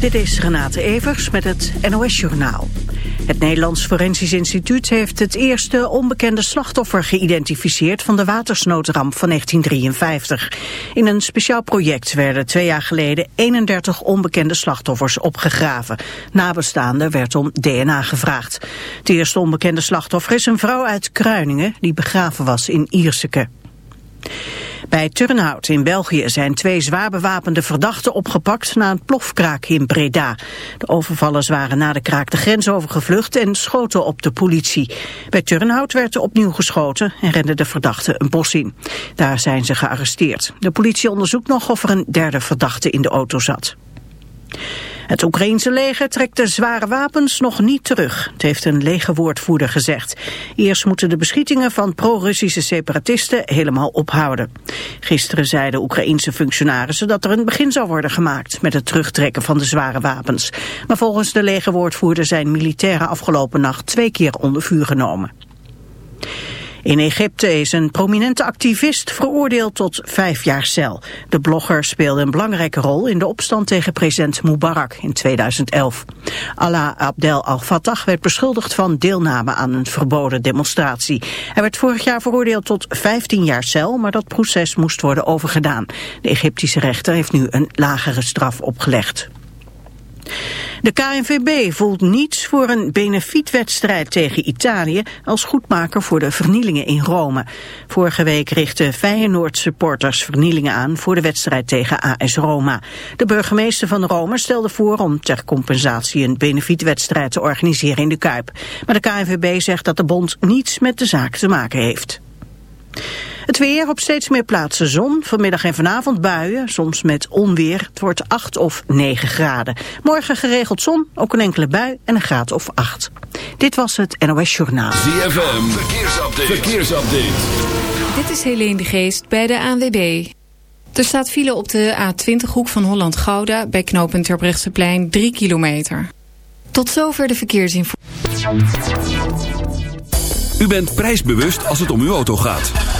Dit is Renate Evers met het NOS Journaal. Het Nederlands Forensisch Instituut heeft het eerste onbekende slachtoffer geïdentificeerd van de watersnoodramp van 1953. In een speciaal project werden twee jaar geleden 31 onbekende slachtoffers opgegraven. Nabestaanden werd om DNA gevraagd. Het eerste onbekende slachtoffer is een vrouw uit Kruiningen die begraven was in Ierseke. Bij Turnhout in België zijn twee zwaar bewapende verdachten opgepakt na een plofkraak in Breda. De overvallers waren na de kraak de grens overgevlucht en schoten op de politie. Bij Turnhout werd opnieuw geschoten en renden de verdachten een bos in. Daar zijn ze gearresteerd. De politie onderzoekt nog of er een derde verdachte in de auto zat. Het Oekraïense leger trekt de zware wapens nog niet terug. Het heeft een legerwoordvoerder gezegd. Eerst moeten de beschietingen van pro-Russische separatisten helemaal ophouden. Gisteren zeiden Oekraïense functionarissen dat er een begin zou worden gemaakt met het terugtrekken van de zware wapens. Maar volgens de legerwoordvoerder zijn militairen afgelopen nacht twee keer onder vuur genomen. In Egypte is een prominente activist veroordeeld tot vijf jaar cel. De blogger speelde een belangrijke rol in de opstand tegen president Mubarak in 2011. Allah Abdel al-Fattah werd beschuldigd van deelname aan een verboden demonstratie. Hij werd vorig jaar veroordeeld tot 15 jaar cel, maar dat proces moest worden overgedaan. De Egyptische rechter heeft nu een lagere straf opgelegd. De KNVB voelt niets voor een benefietwedstrijd tegen Italië als goedmaker voor de vernielingen in Rome. Vorige week richtten Feyenoord-supporters vernielingen aan voor de wedstrijd tegen AS Roma. De burgemeester van Rome stelde voor om ter compensatie een benefietwedstrijd te organiseren in de Kuip. Maar de KNVB zegt dat de bond niets met de zaak te maken heeft. Het weer op steeds meer plaatsen zon. Vanmiddag en vanavond buien, soms met onweer. Het wordt 8 of 9 graden. Morgen geregeld zon, ook een enkele bui en een graad of 8. Dit was het NOS Journaal. ZFM, verkeersupdate. verkeersupdate. Dit is Helene de Geest bij de ANWB. Er staat file op de A20 hoek van Holland-Gouda... bij knooppunt Terbrechtseplein 3 kilometer. Tot zover de verkeersinformatie. U bent prijsbewust als het om uw auto gaat.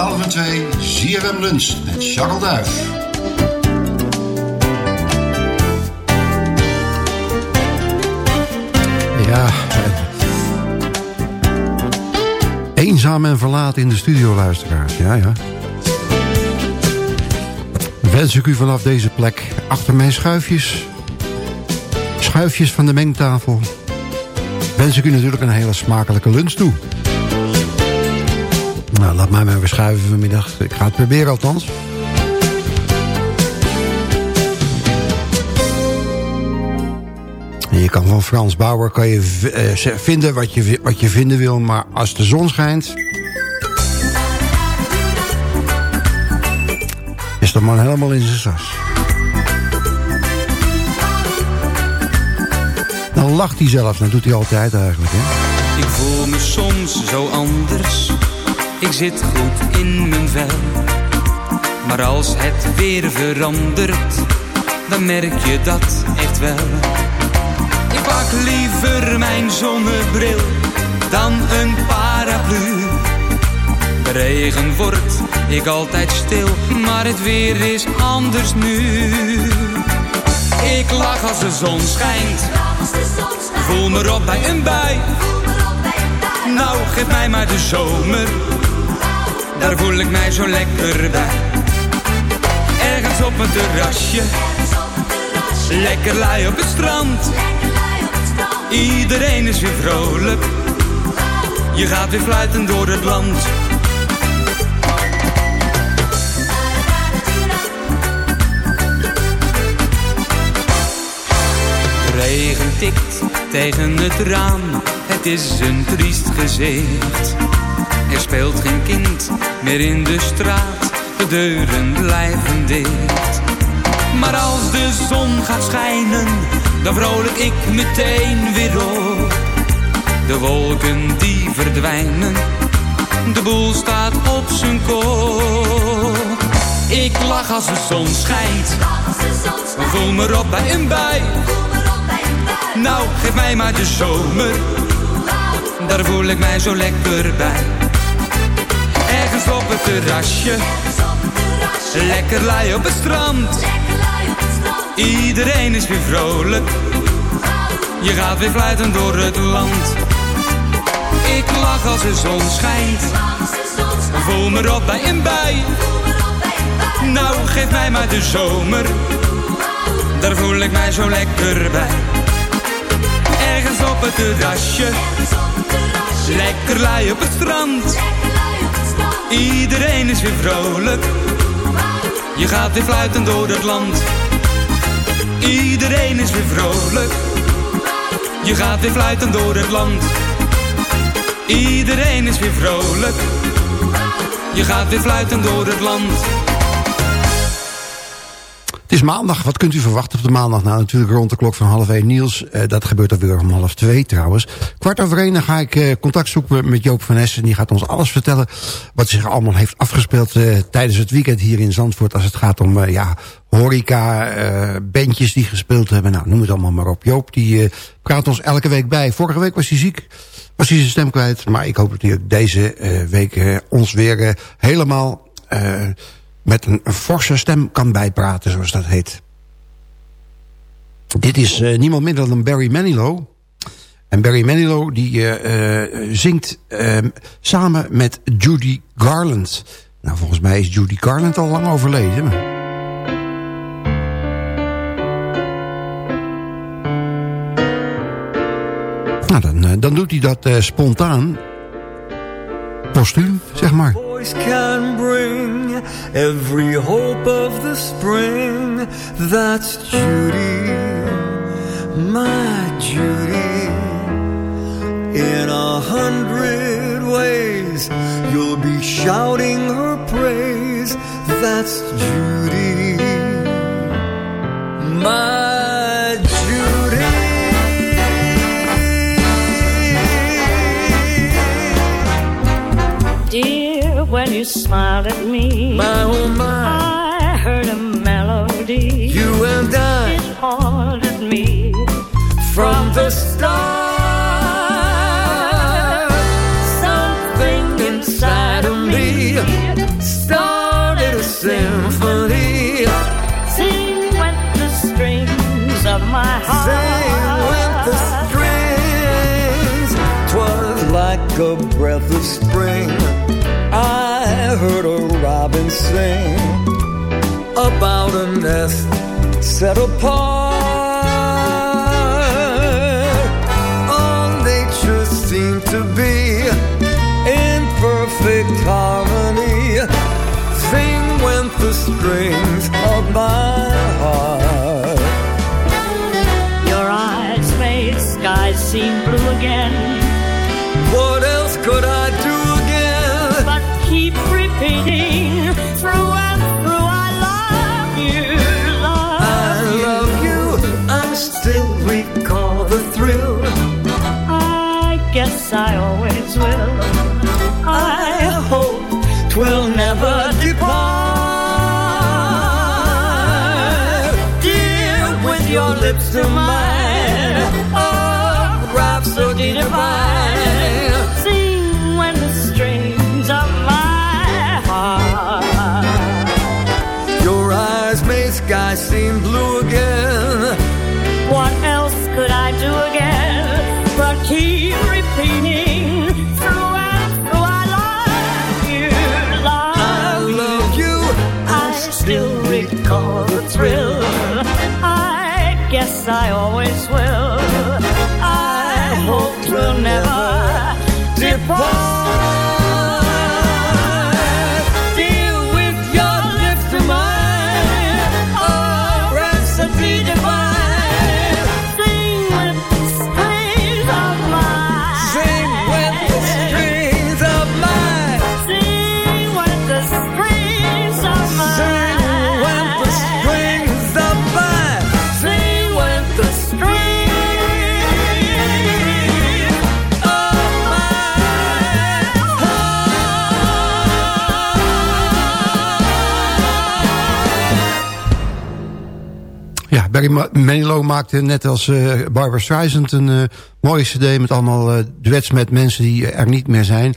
12 en 2 ZFM Lunch met Charles Duif. Ja. eenzaam en verlaten in de studio, luisteraars. Ja, ja. Wens ik u vanaf deze plek achter mijn schuifjes... schuifjes van de mengtafel... wens ik u natuurlijk een hele smakelijke lunch toe. Laat mij maar weer schuiven vanmiddag. Ik ga het proberen althans. Je kan van Frans Bauer kan je eh, vinden wat je, wat je vinden wil... maar als de zon schijnt... is de man helemaal in zijn sas. Dan lacht hij zelfs, dat doet hij altijd eigenlijk. Hè? Ik voel me soms zo anders. Ik zit goed in mijn vel. Maar als het weer verandert, dan merk je dat echt wel. Ik pak liever mijn zonnebril dan een paraplu. De regen wordt ik altijd stil, maar het weer is anders nu. Ik lach als de zon schijnt, voel me op bij een bui. Nou, geef mij maar de zomer, daar voel ik mij zo lekker bij. Ergens op een terrasje, lekker lui op het strand. Iedereen is weer vrolijk, je gaat weer fluiten door het land. Regen tikt tegen het raam, het is een triest gezicht. Er speelt geen kind meer in de straat, de deuren blijven dicht. Maar als de zon gaat schijnen, dan vrolijk ik meteen weer op. De wolken die verdwijnen, de boel staat op zijn kop. Ik lach als de zon schijnt, voel me op bij een bui. Nou, geef mij maar de zomer, daar voel ik mij zo lekker bij. Ergens op het terrasje, lekker lui op het strand. Iedereen is weer vrolijk, je gaat weer fluiten door het land. Ik lach als de zon schijnt, voel me op bij een bui. Nou, geef mij maar de zomer, daar voel ik mij zo lekker bij. Ergens op het terrasje, lekker lui op het strand. Iedereen is weer vrolijk, je gaat weer fluiten door het land. Iedereen is weer vrolijk, je gaat weer fluiten door het land. Iedereen is weer vrolijk, je gaat weer fluiten door het land. Het is maandag, wat kunt u verwachten op de maandag? Nou, natuurlijk rond de klok van half één Niels. Eh, dat gebeurt alweer om half twee trouwens. Kwart over één dan ga ik eh, contact zoeken met Joop van Essen. Die gaat ons alles vertellen wat zich allemaal heeft afgespeeld... eh, tijdens het weekend hier in Zandvoort... als het gaat om ja, horeca, bandjes die gespeeld hebben. Nou, noem het allemaal maar op. Joop die praat ons elke week bij. Vorige week was hij ziek, was hij zijn stem kwijt. Maar ik hoop dat hij deze week ons weer helemaal... met een, forse stem kan bijpraten, zoals dat heet. Dit is eh, niemand minder dan Barry Manilow. En Barry Manilow die eh, eh, zingt eh, samen met Judy Garland. Nou, volgens mij is Judy Garland al lang overleden. Nou, dan, dan doet hij dat spontaan. Postuum, zeg maar. Voice can bring every hope of the spring. That's Judy, my Judy. In a hundred ways, you'll be shouting her praise. That's Judy, my you smiled at me, My oh my, I heard a melody. you and I. It haunted me from the start. Something inside of me started a symphony. Sing went the strings of my heart. Sing with the strings. Twas like a breath of spring, heard a robin sing about a nest set apart. All nature seemed to be in perfect harmony. Sing went the strings of my heart. Your eyes made skies seem blue again. Never depart. Dear, with your lips to mine, oh, rhapsody divine. Sing when the strings of my heart. Your eyes made sky seem blue Barry Ma- Manilow maakte net als eh Barbara Streisand een eh, mooie cd... met allemaal eh, duets met mensen die er niet meer zijn.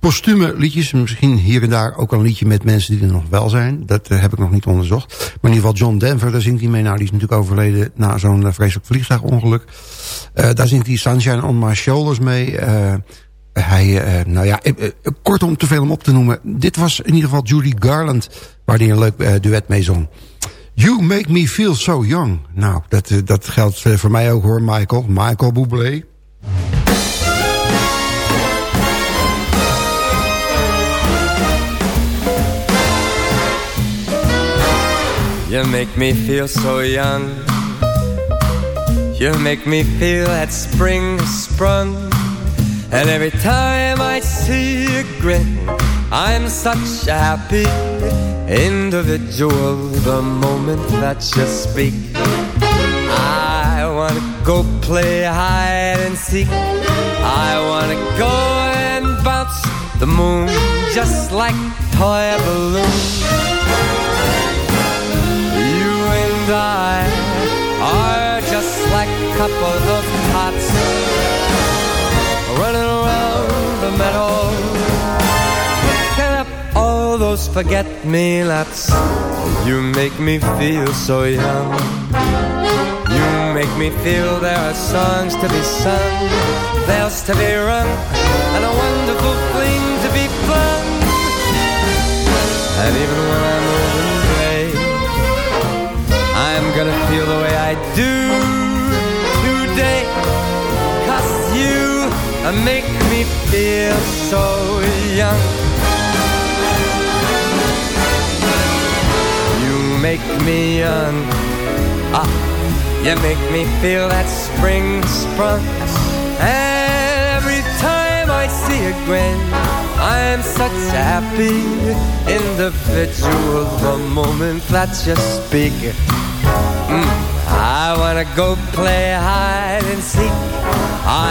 Postume liedjes, misschien hier en daar ook een liedje met mensen die er nog wel zijn. Dat heb ik nog niet onderzocht. Maar in ieder geval John Denver, daar zingt hij mee. Nou, die is natuurlijk overleden na zo'n vreselijk vliegtuigongeluk. Daar zingt hij Sunshine on My Shoulders mee... Hij, nou ja, kortom, te veel om op te noemen. Dit was in ieder geval Judy Garland, waar hij een leuk duet mee zong. You make me feel so young. Nou, dat, eh, dat geldt eh, voor mij ook hoor, Michael. Michael Bublé. You make me feel so young. You make me feel that spring sprung. And every time I see you grin, I'm such a happy individual. The moment that you speak, I wanna go play hide and seek. I wanna go and bounce the moon just like toy balloon. You and I are just like a couple of tots running around the meadow, picking up all those forget-me-nots. You make me feel so young. You make me feel there are songs to be sung, bells to be rung, and a wonderful fling to be flung. And even make me feel so young. You make me young. Ah, you make me feel that spring sprung. And every time I see you grin, I'm such a happy individual. The moment that you speak, I wanna go play hide and seek.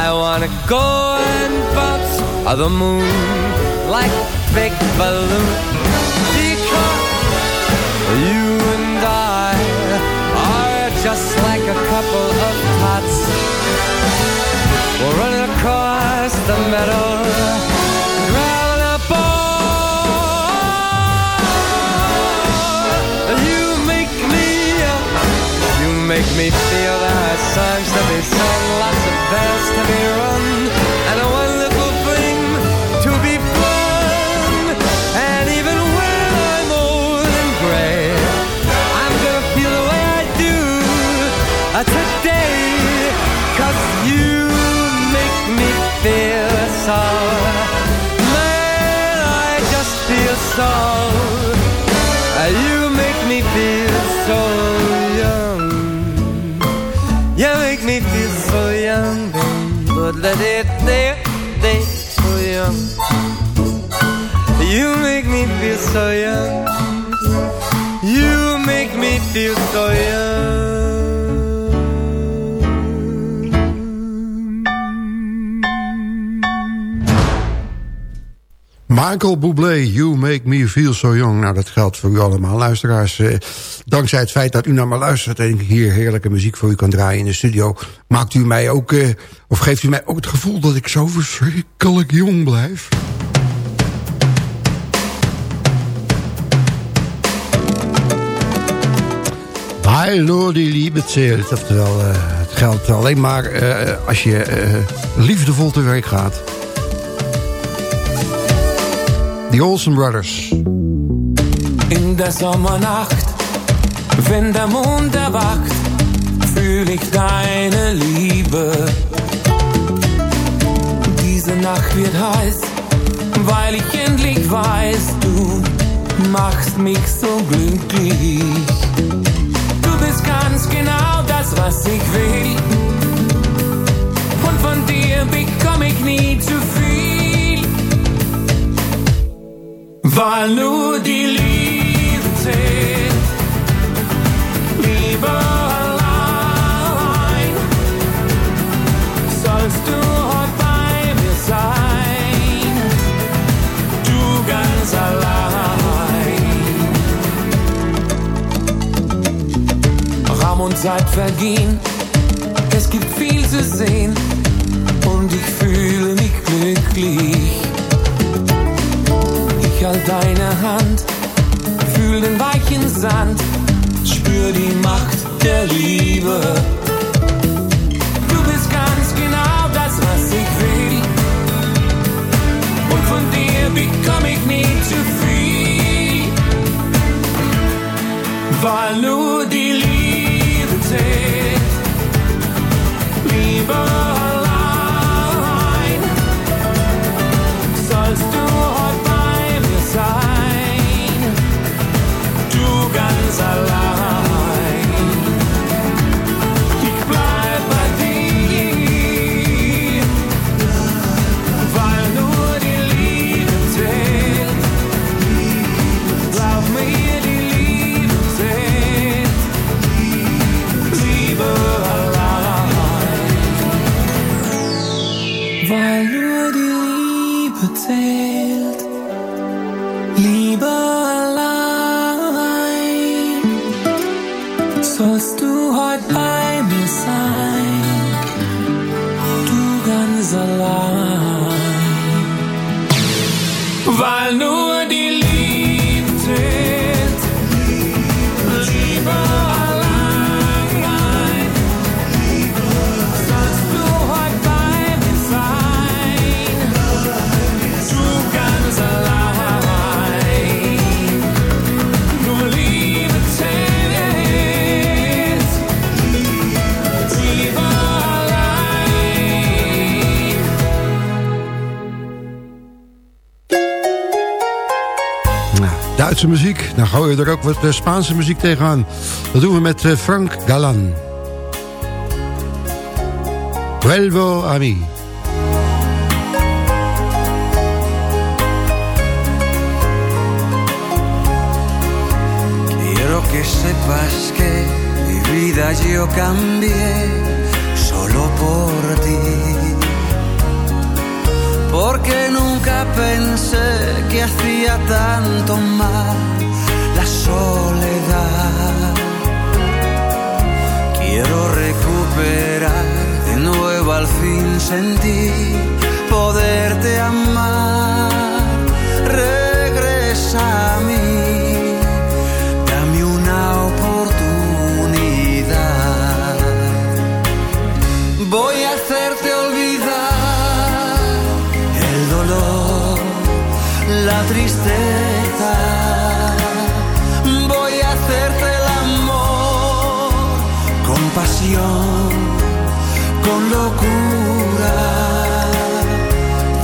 I wanna go and bounce on the moon like a big balloon. Because you and I are just like a couple of tots. We're running across the meadow, make me feel there are songs to be sung, lots of bells to be rung, but it Michael Bublé, You Make Me Feel So Young. Nou, dat geldt voor u allemaal, luisteraars. Eh, dankzij het feit dat u naar me luistert... en ik hier heerlijke muziek voor u kan draaien in de studio... maakt u mij ook, eh, of geeft u mij ook het gevoel... dat ik zo verschrikkelijk jong blijf. Nur die Liebe zählt. Oftewel, eh, het geldt alleen maar eh, als je liefdevol te werk gaat. The Olsen Brothers. In der Sommernacht, wenn der Mond erwacht, fühl ich deine Liebe. Diese Nacht wird heiß, weil ich endlich weiß, du machst mich so glücklich. Du bist ganz genau das, was ich will. Und von dir bekomme ich nie zu viel. Weil nur die Liebe zählt. Liebe allein. Sollst du heute bei mir sein. Du ganz allein. Raum und Zeit vergehen. Es gibt viel zu sehen. Und ich fühle mich glücklich. Ich halt deine Hand, fühl den weichen Sand, spür die Macht der Liebe. Du bist ganz genau das, was ich will. Und von dir bekomme ich nie zu viel. Weil nur die Liebe zählt. Liebe Duitse muziek, dan gooi je er ook wat eh, Spaanse muziek tegenaan. Dat doen we met eh, Frank Galan. Vuelvo a mí. Quiero que sepas que mi vida yo cambié solo por Porque nunca pensé que hacía tanto mal la soledad. Quiero recuperar de nuevo al fin sentir poderte amar. Regresa a mí, dame una oportunidad. Voy a hacerte tristeza. Voy a hacerte el amor con pasión, con locura.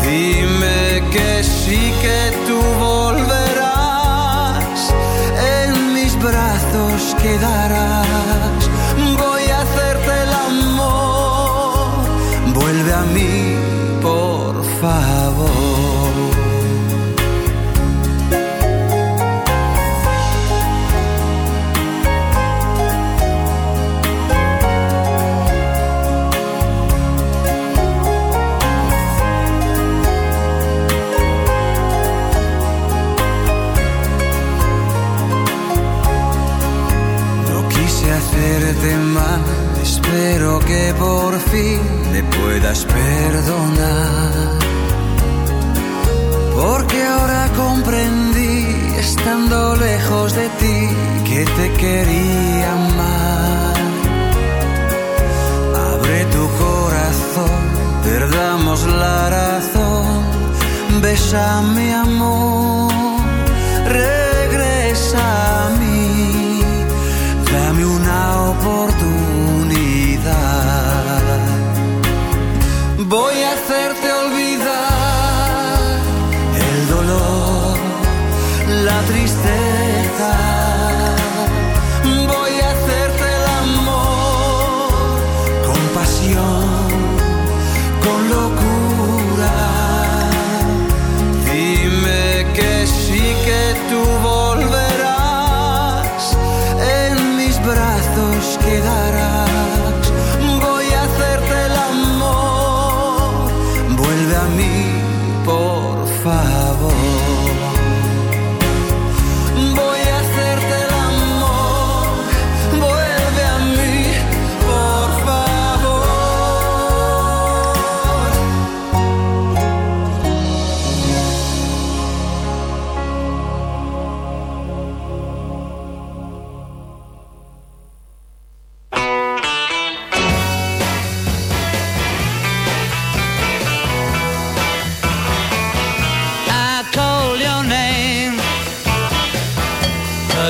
Dime que sí que tú volverás, en mis brazos quedarás.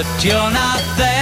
but you're not there.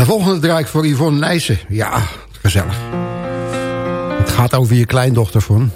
de volgende draai ik voor Yvonne Nijssen. Ja, gezellig. Het gaat over je kleindochter, van.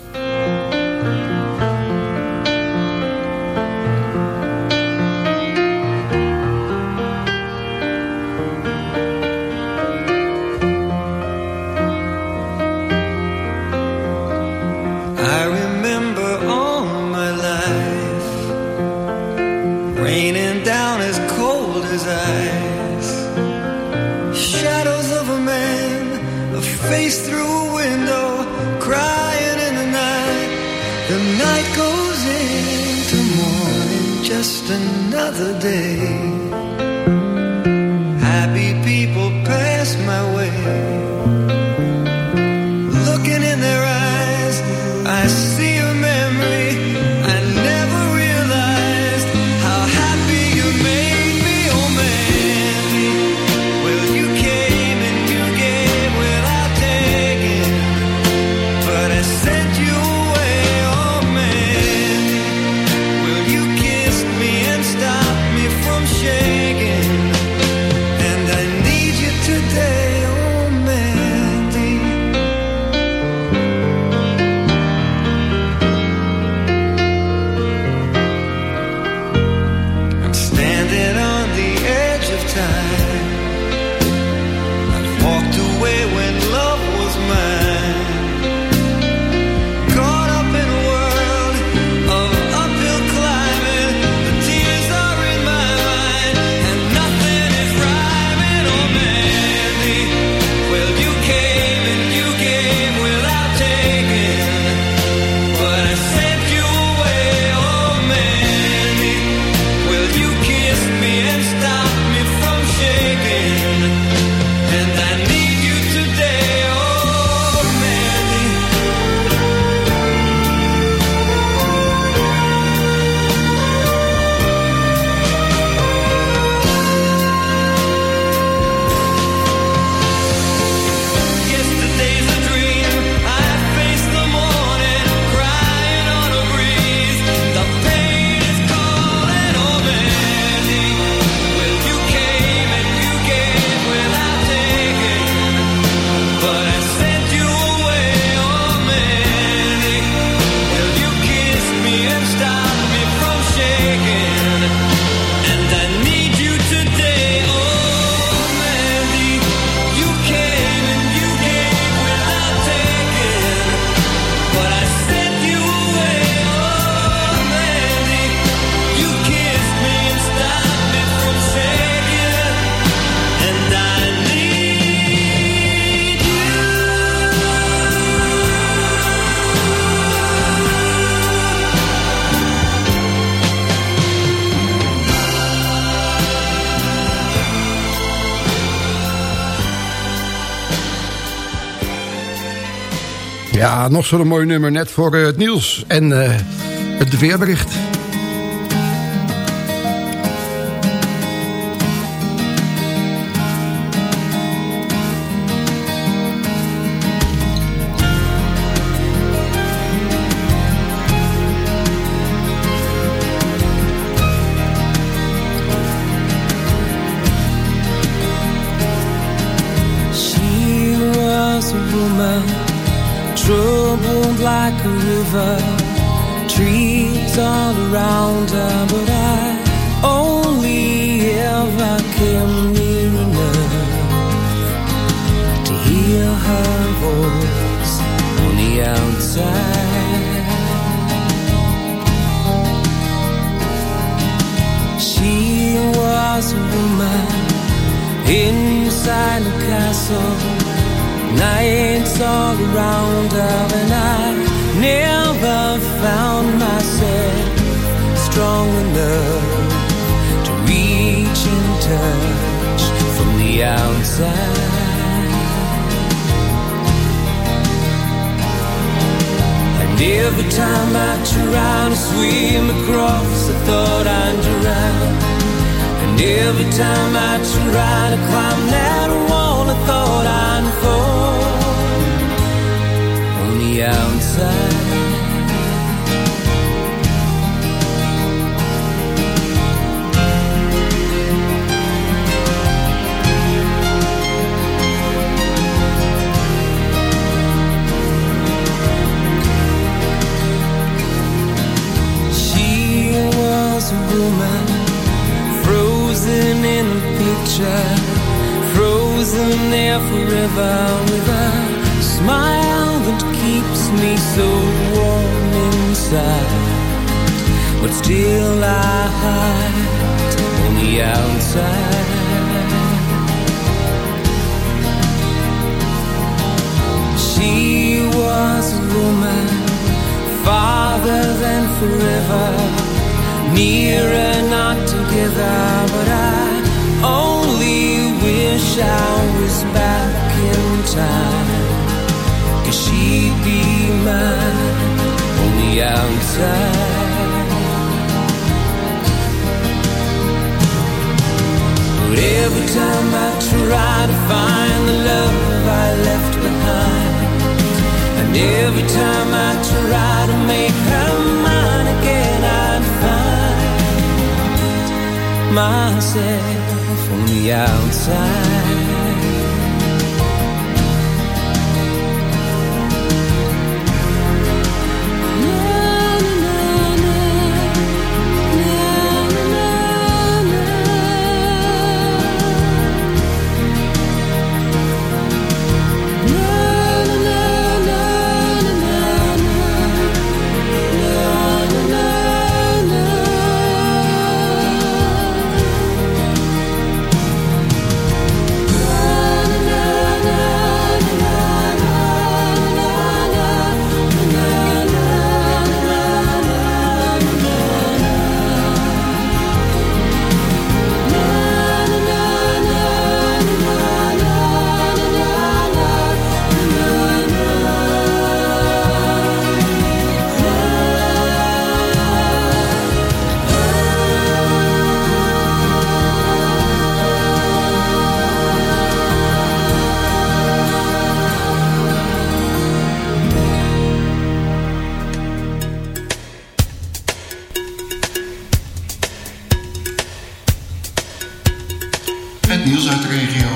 Nog zo'n mooi nummer net voor eh, het nieuws en eh, het weerbericht. Like a river, trees all around her, but I only ever came near enough to hear her voice on the outside. She was a woman inside a castle. Nights all around her, and I never found myself strong enough to reach and touch from the outside. And every time I try to swim across, I thought I'd drown. And every time I try to climb that wall, I thought I'd fall outside. She was a woman frozen in a picture, frozen there forever with a smile me so warm inside. But still I hide on the outside. She was a woman farther than forever nearer not together mine on the outside but every time I try to find the love I left behind and every time I try to make her mine again I'd find myself on the outside. Nieuws uit de regio.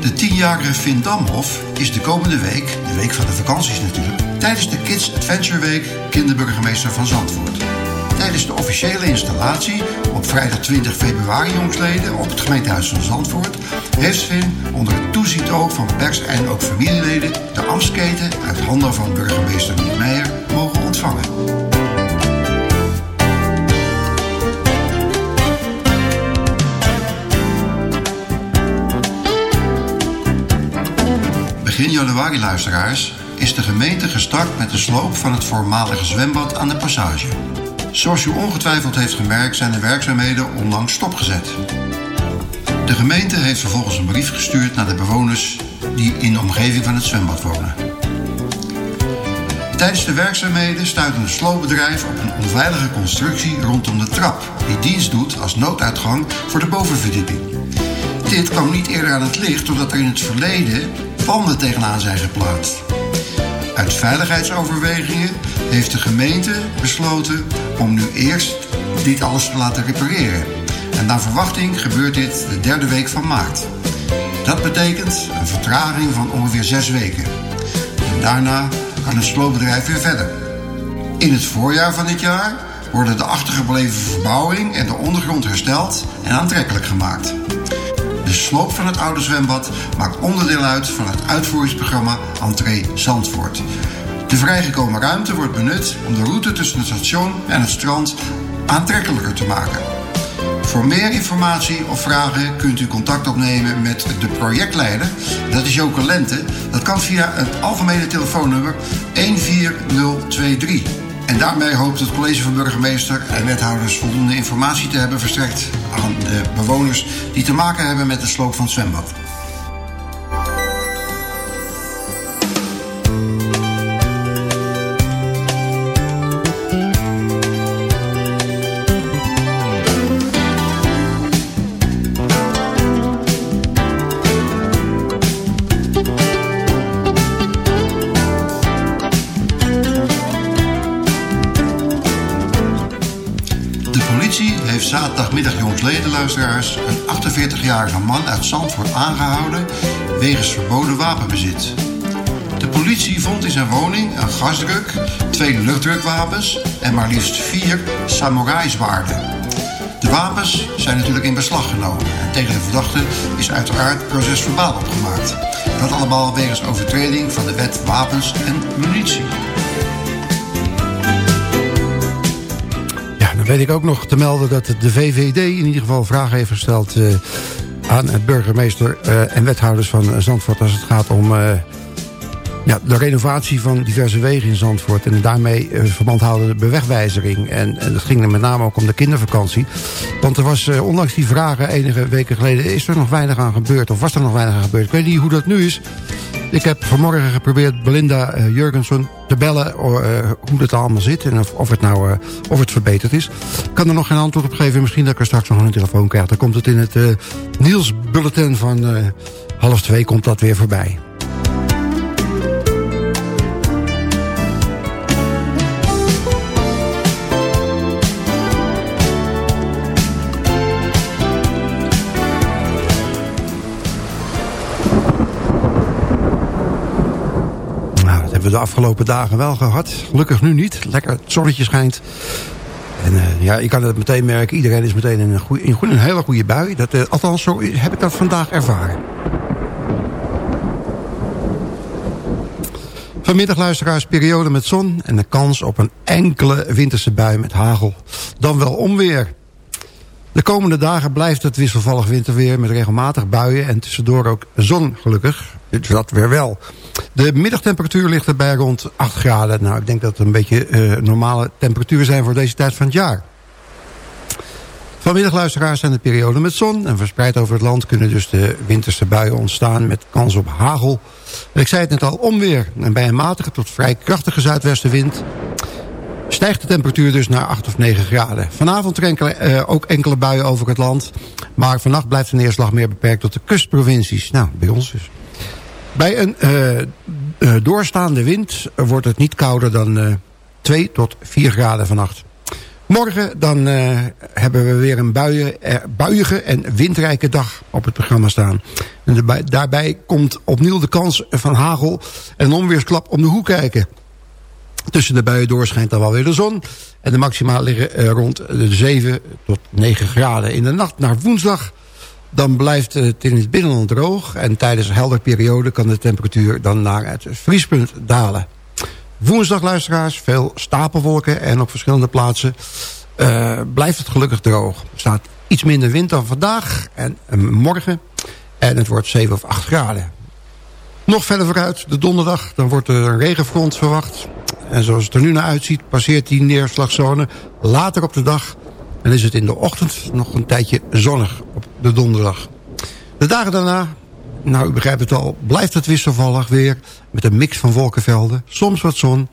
De tienjarige Finn Damhoff is de komende week, de week van de vakanties natuurlijk, tijdens de Kids Adventure Week kinderburgemeester van Zandvoort. Tijdens de officiële installatie op vrijdag 20 februari jongsleden op het gemeentehuis van Zandvoort heeft Finn onder het toezicht ook van pers en ook familieleden de ambtsketen uit handen van burgemeester Meijer mogen ontvangen. Begin januari, luisteraars, is de gemeente gestart met de sloop van het voormalige zwembad aan de Passage. Zoals u ongetwijfeld heeft gemerkt zijn de werkzaamheden onlangs stopgezet. De gemeente heeft vervolgens een brief gestuurd naar de bewoners die in de omgeving van het zwembad wonen. Tijdens de werkzaamheden stuit een sloopbedrijf op een onveilige constructie rondom de trap, die dienst doet als nooduitgang voor de bovenverdieping. Dit kwam niet eerder aan het licht doordat er in het verleden panden tegenaan zijn geplaatst. Uit veiligheidsoverwegingen heeft de gemeente besloten om nu eerst dit alles te laten repareren. En naar verwachting gebeurt dit de derde week van maart. Dat betekent een vertraging van ongeveer zes weken. En daarna kan het sloopbedrijf weer verder. In het voorjaar van dit jaar worden de achtergebleven verbouwing en de ondergrond hersteld en aantrekkelijk gemaakt. De sloop van het oude zwembad maakt onderdeel uit van het uitvoeringsprogramma Entree Zandvoort. De vrijgekomen ruimte wordt benut om de route tussen het station en het strand aantrekkelijker te maken. Voor meer informatie of vragen kunt u contact opnemen met de projectleider. Dat is Joke Lente. Dat kan via het algemene telefoonnummer 14023. En daarmee hoopt het college van burgemeester en wethouders voldoende informatie te hebben verstrekt aan de bewoners die te maken hebben met de sloop van het zwembad. Jongsleden luisteraars een 48-jarige man uit Zandvoort aangehouden wegens verboden wapenbezit. De politie vond in zijn woning een gasdruk, twee luchtdrukwapens en maar liefst vier samurai-zwaarden. De wapens zijn natuurlijk in beslag genomen en tegen de verdachte is uiteraard procesverbaal opgemaakt. Dat allemaal wegens overtreding van de wet wapens en munitie. Weet ik ook nog te melden dat de VVD in ieder geval vragen heeft gesteld... eh, aan het burgemeester eh, en wethouders van Zandvoort... als het gaat om eh, ja, de renovatie van diverse wegen in Zandvoort... en daarmee verband houdende bewegwijzering. En, en dat ging er met name ook om de kindervakantie. Want er was, eh, ondanks die vragen enige weken geleden... is er nog weinig aan gebeurd, of was er nog weinig aan gebeurd. Ik weet niet hoe dat nu is... Ik heb vanmorgen geprobeerd Belinda eh, Jurgensen te bellen... eh, hoe dat allemaal zit en of, of, het nou eh, of het verbeterd is. Ik kan er nog geen antwoord op geven. Misschien dat ik er straks nog een telefoon krijg. Dan komt het in het eh Niels Bulletin van half twee komt dat weer voorbij. De afgelopen dagen wel gehad. Gelukkig nu niet. Lekker het zonnetje schijnt. En eh, ja, je kan het meteen merken. Iedereen is meteen in een, in een hele goede bui. Dat, eh, althans, zo heb ik dat vandaag ervaren. Vanmiddag luisteraars periode met zon en de kans op een enkele winterse bui met hagel. Dan wel onweer. De komende dagen blijft het wisselvallig winterweer met regelmatig buien en tussendoor ook zon gelukkig. Dat weer wel. De middagtemperatuur ligt erbij rond 8 graden. Nou, ik denk dat het een beetje eh, normale temperatuur zijn voor deze tijd van het jaar. Vanmiddag luisteraars zijn de periode met zon. En verspreid over het land kunnen dus de winterse buien ontstaan met kans op hagel. Ik zei het net al, onweer. En bij een matige tot vrij krachtige zuidwestenwind stijgt de temperatuur dus naar 8 of 9 graden. Vanavond trekken eh, ook enkele buien over het land. Maar vannacht blijft de neerslag meer beperkt tot de kustprovincies. Nou, bij ons dus. Bij een eh, eh, doorstaande wind wordt het niet kouder dan eh 2 tot 4 graden vannacht. Morgen dan hebben we weer een buien, buiige en windrijke dag op het programma staan. En daarbij, komt opnieuw de kans van hagel en onweersklap om de hoek kijken. Tussen de buien door schijnt dan wel weer de zon. En de maxima liggen eh, rond de 7 tot 9 graden. In de nacht naar woensdag dan blijft het in het binnenland droog. En tijdens een heldere periode kan de temperatuur dan naar het vriespunt dalen. Woensdag luisteraars, veel stapelwolken en op verschillende plaatsen eh, blijft het gelukkig droog. Er staat iets minder wind dan vandaag en eh, morgen. En het wordt 7 of 8 graden. Nog verder vooruit, de donderdag, dan wordt er een regenfront verwacht. En zoals het er nu naar uitziet, passeert die neerslagzone later op de dag... en is het in de ochtend nog een tijdje zonnig op de donderdag. De dagen daarna, nou u begrijpt het al, blijft het wisselvallig weer... met een mix van wolkenvelden, soms wat zon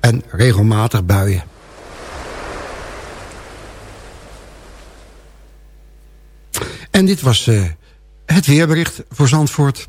en regelmatig buien. En dit was eh, het weerbericht voor Zandvoort...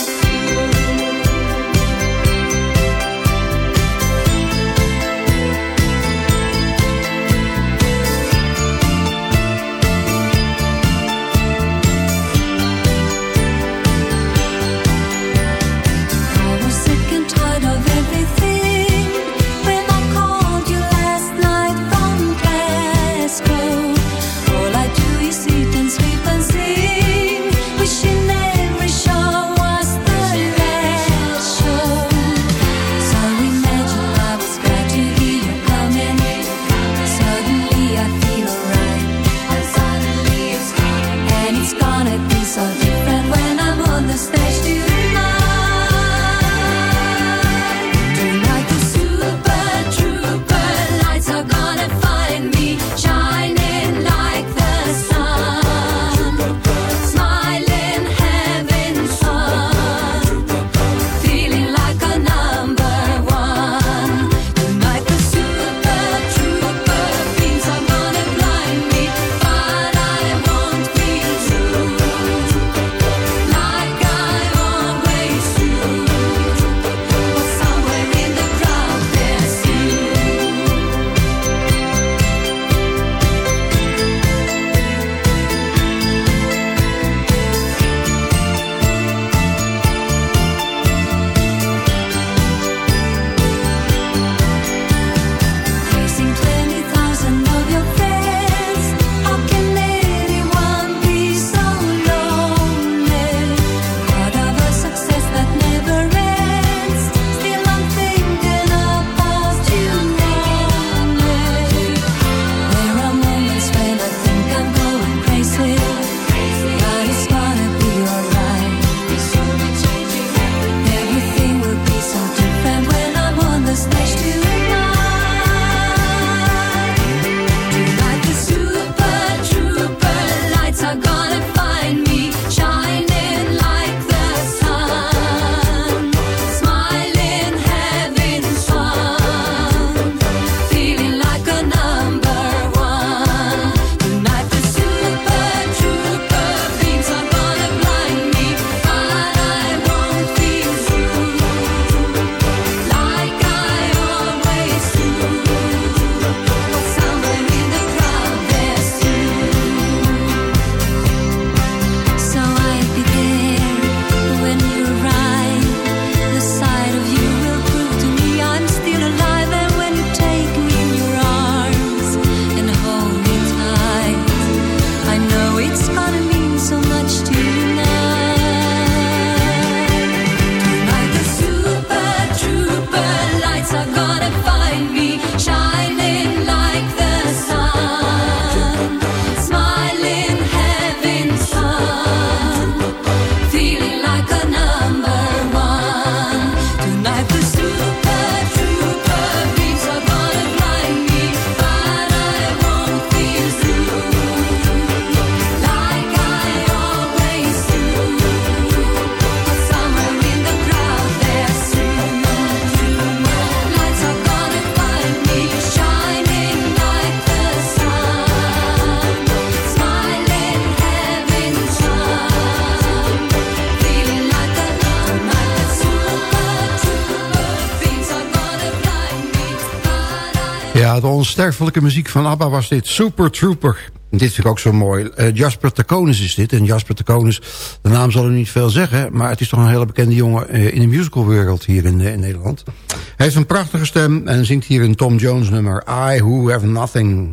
Sterfelijke muziek van ABBA was dit. Super Trooper. Dit vind ik ook zo mooi. Eh, Jasper Taconis is dit. En Jasper Taconis, de naam zal er niet veel zeggen... maar het is toch een hele bekende jongen eh, in de musicalwereld hier in, eh, in, Nederland. Hij heeft een prachtige stem en zingt hier een Tom Jones nummer... I Who Have Nothing.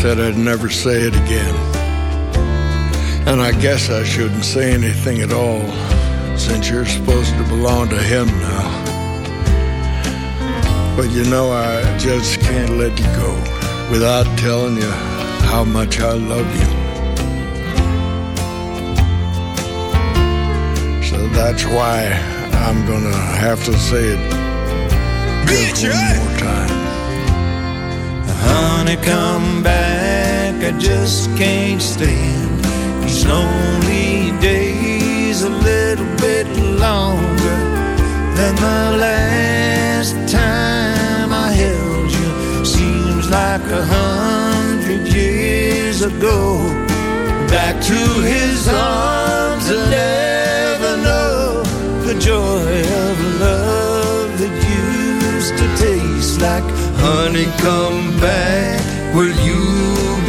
Said I'd never say it again. And I guess I shouldn't say anything at all, since you're supposed to belong to him now. But you know, I just can't let you go without telling you how much I love you. So that's why I'm gonna have to say it just one more time. Honey, come back. I just can't stand these lonely days a little bit longer than the last time I held you. Seems like a hundred years ago. Back to his arms and never know the joy of love that used to taste like honey. Come back where you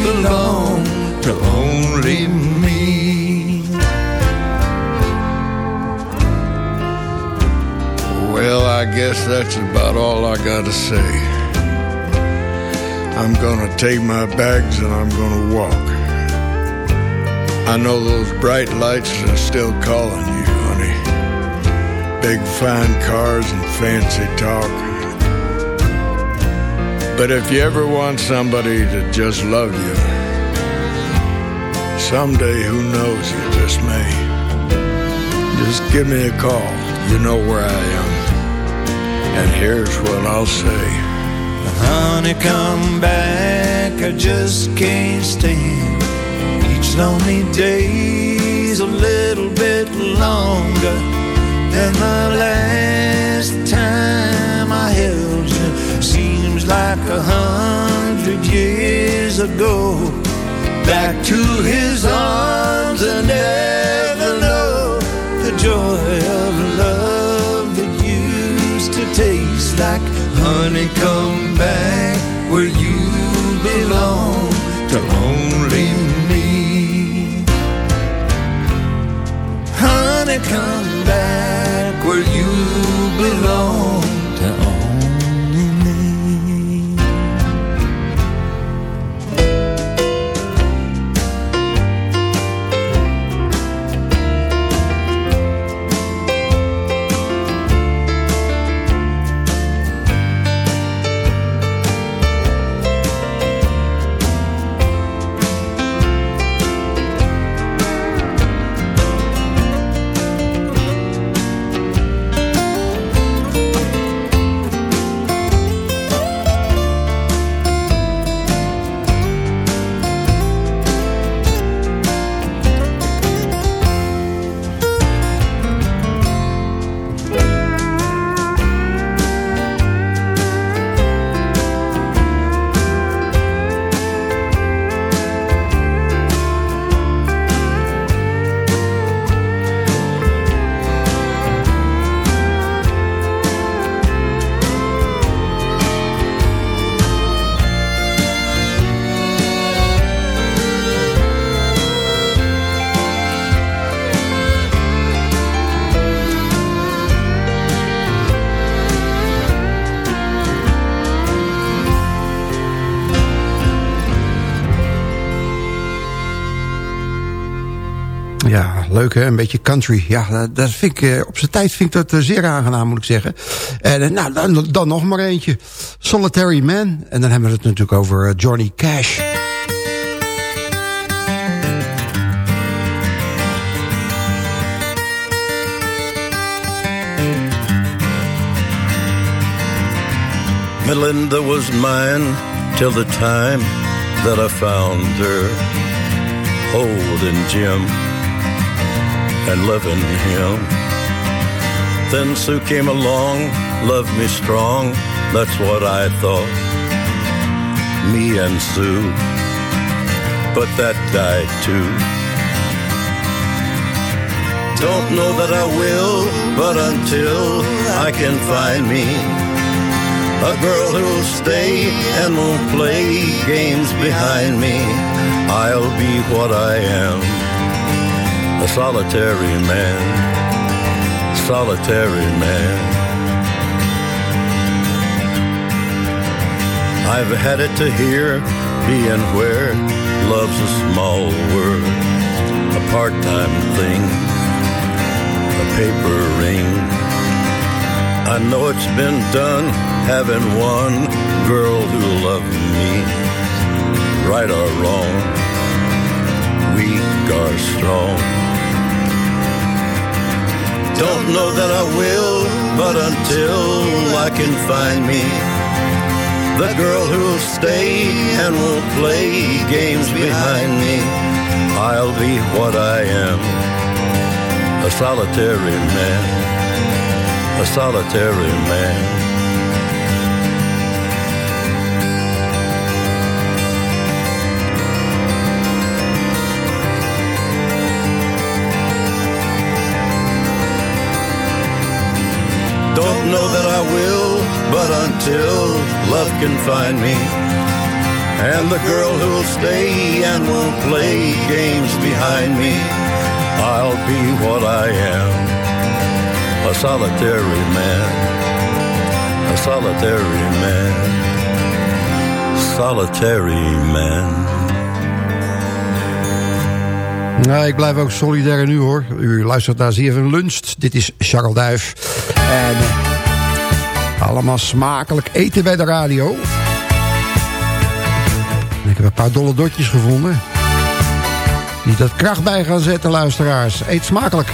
belong to only me. Well, I guess that's about all I gotta say. I'm gonna take my bags and I'm gonna walk. I know those bright lights are still calling you, honey. Big fine cars and fancy talk. But if you ever want somebody to just love you, someday who knows you just may. Just give me a call. You know where I am. And here's what I'll say. Honey, come back. I just can't stand each lonely day's a little bit longer than the last time I held like a hundred years ago. Back to his arms and never know the joy of love that used to taste like honey. Come back where you belong to only me. Honey, come leuk een beetje country. Ja, dat, vind ik, eh, op zijn tijd vind ik dat eh, zeer aangenaam, moet ik zeggen. En eh, nou, dan, nog maar eentje. Solitary Man. En dan hebben we het natuurlijk over Johnny Cash. Melinda was mine till the time that I found her holding Jim and loving him. Then Sue came along, loved me strong, that's what I thought. Me and Sue, but that died too. Don't know that I will, but until I can find me a girl who'll stay and won't play games behind me. I'll be what I am, a solitary man, solitary man. I've had it to hear, being where love's a small word, a part-time thing, a paper ring. I know it's been done having one girl who loved me, right or wrong, weak or strong. Don't know that I will, but until I can find me the girl who'll stay and won't play games behind me, I'll be what I am, a solitary man a solitary man. Until love can find me, and the girl who'll stay and won't play games behind me, I'll be what I am a solitary man, a solitary man, solitary man. Nou, ik blijf ook solidair nu hoor. U luistert naar ZFM Lunch. Dit is Charles Duif. En allemaal smakelijk eten bij de radio. Ik heb een paar dolle dotjes gevonden. Die dat kracht bij gaan zetten, luisteraars. Eet smakelijk.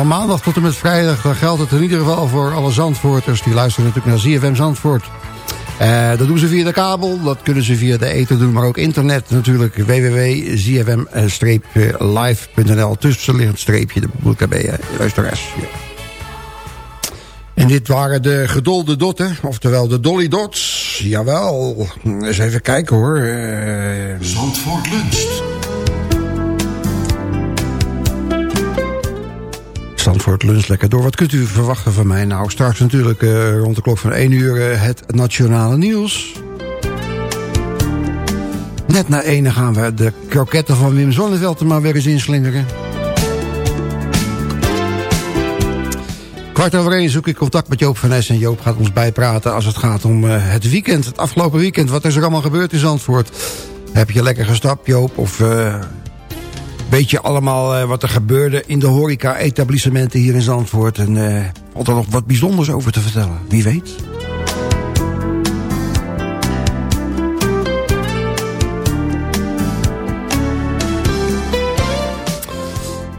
Van maandag tot en met vrijdag dan geldt het in ieder geval voor alle Zandvoorters. Die luisteren natuurlijk naar ZFM Zandvoort. Eh, dat doen ze via de kabel, dat kunnen ze via de ether doen, maar ook internet natuurlijk. www.zfm-live.nl Tussen ligt het streepje, de boek erbij, luisteraars. Ja. En dit waren de gedolde dotten, oftewel de Dolly Dots. Jawel, eens even kijken hoor. Eh, Zandvoort luncht. Zandvoort lunch lekker door. Wat kunt u verwachten van mij? Nou, straks natuurlijk eh, rond de klok van 1 uur eh, het nationale nieuws. Net na 1 gaan we de kroketten van Wim Zonneveld er maar weer eens inslingeren. Kwart over één zoek ik contact met Joop van Ness. En Joop gaat ons bijpraten als het gaat om eh, het weekend. Het afgelopen weekend. Wat is er allemaal gebeurd in Zandvoort? Heb je lekker gestapt, Joop? Of weet je allemaal eh, wat er gebeurde in de horeca-etablissementen hier in Zandvoort? En valt er nog wat bijzonders over te vertellen? Wie weet?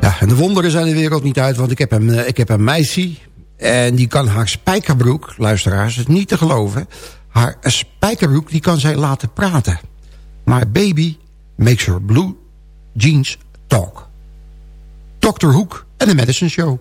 Ja, en de wonderen zijn de wereld niet uit, want ik heb een, eh, ik heb een meisje... en die kan haar spijkerbroek, luisteraars, het niet te geloven... haar spijkerbroek, die kan zij laten praten. Maar baby makes her blue jeans talk. Dr. Hoek en de Medicine Show.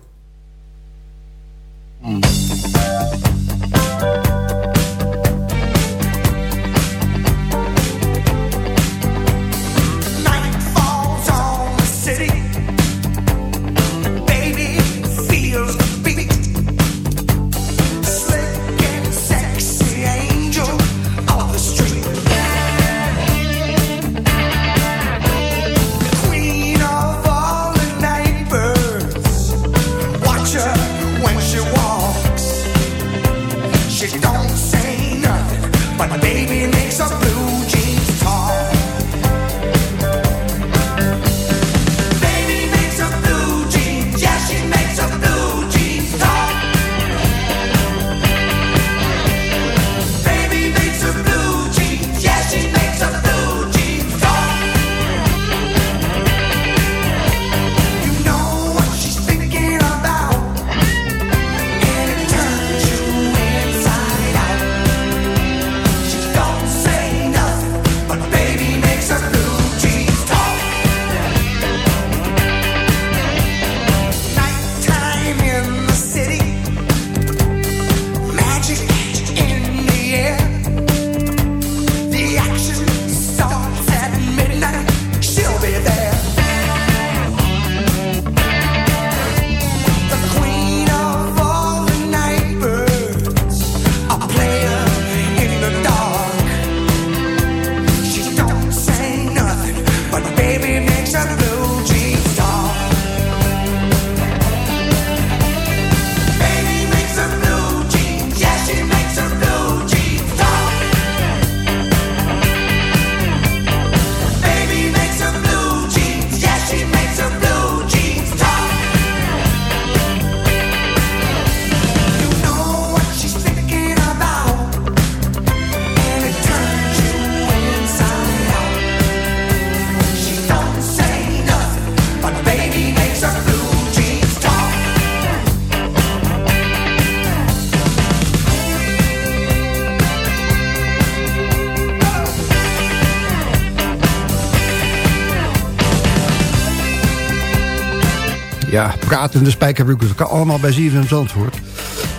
Pratende spijkerbroek. Allemaal bij ZFM Zandvoort.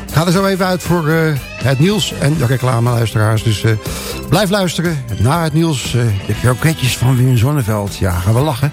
Ik ga er zo even uit voor eh, het nieuws en de reclameluisteraars. Dus eh, blijf luisteren. Na het nieuws, eh, de kroketjes van Wim Zonneveld. Ja, gaan we lachen.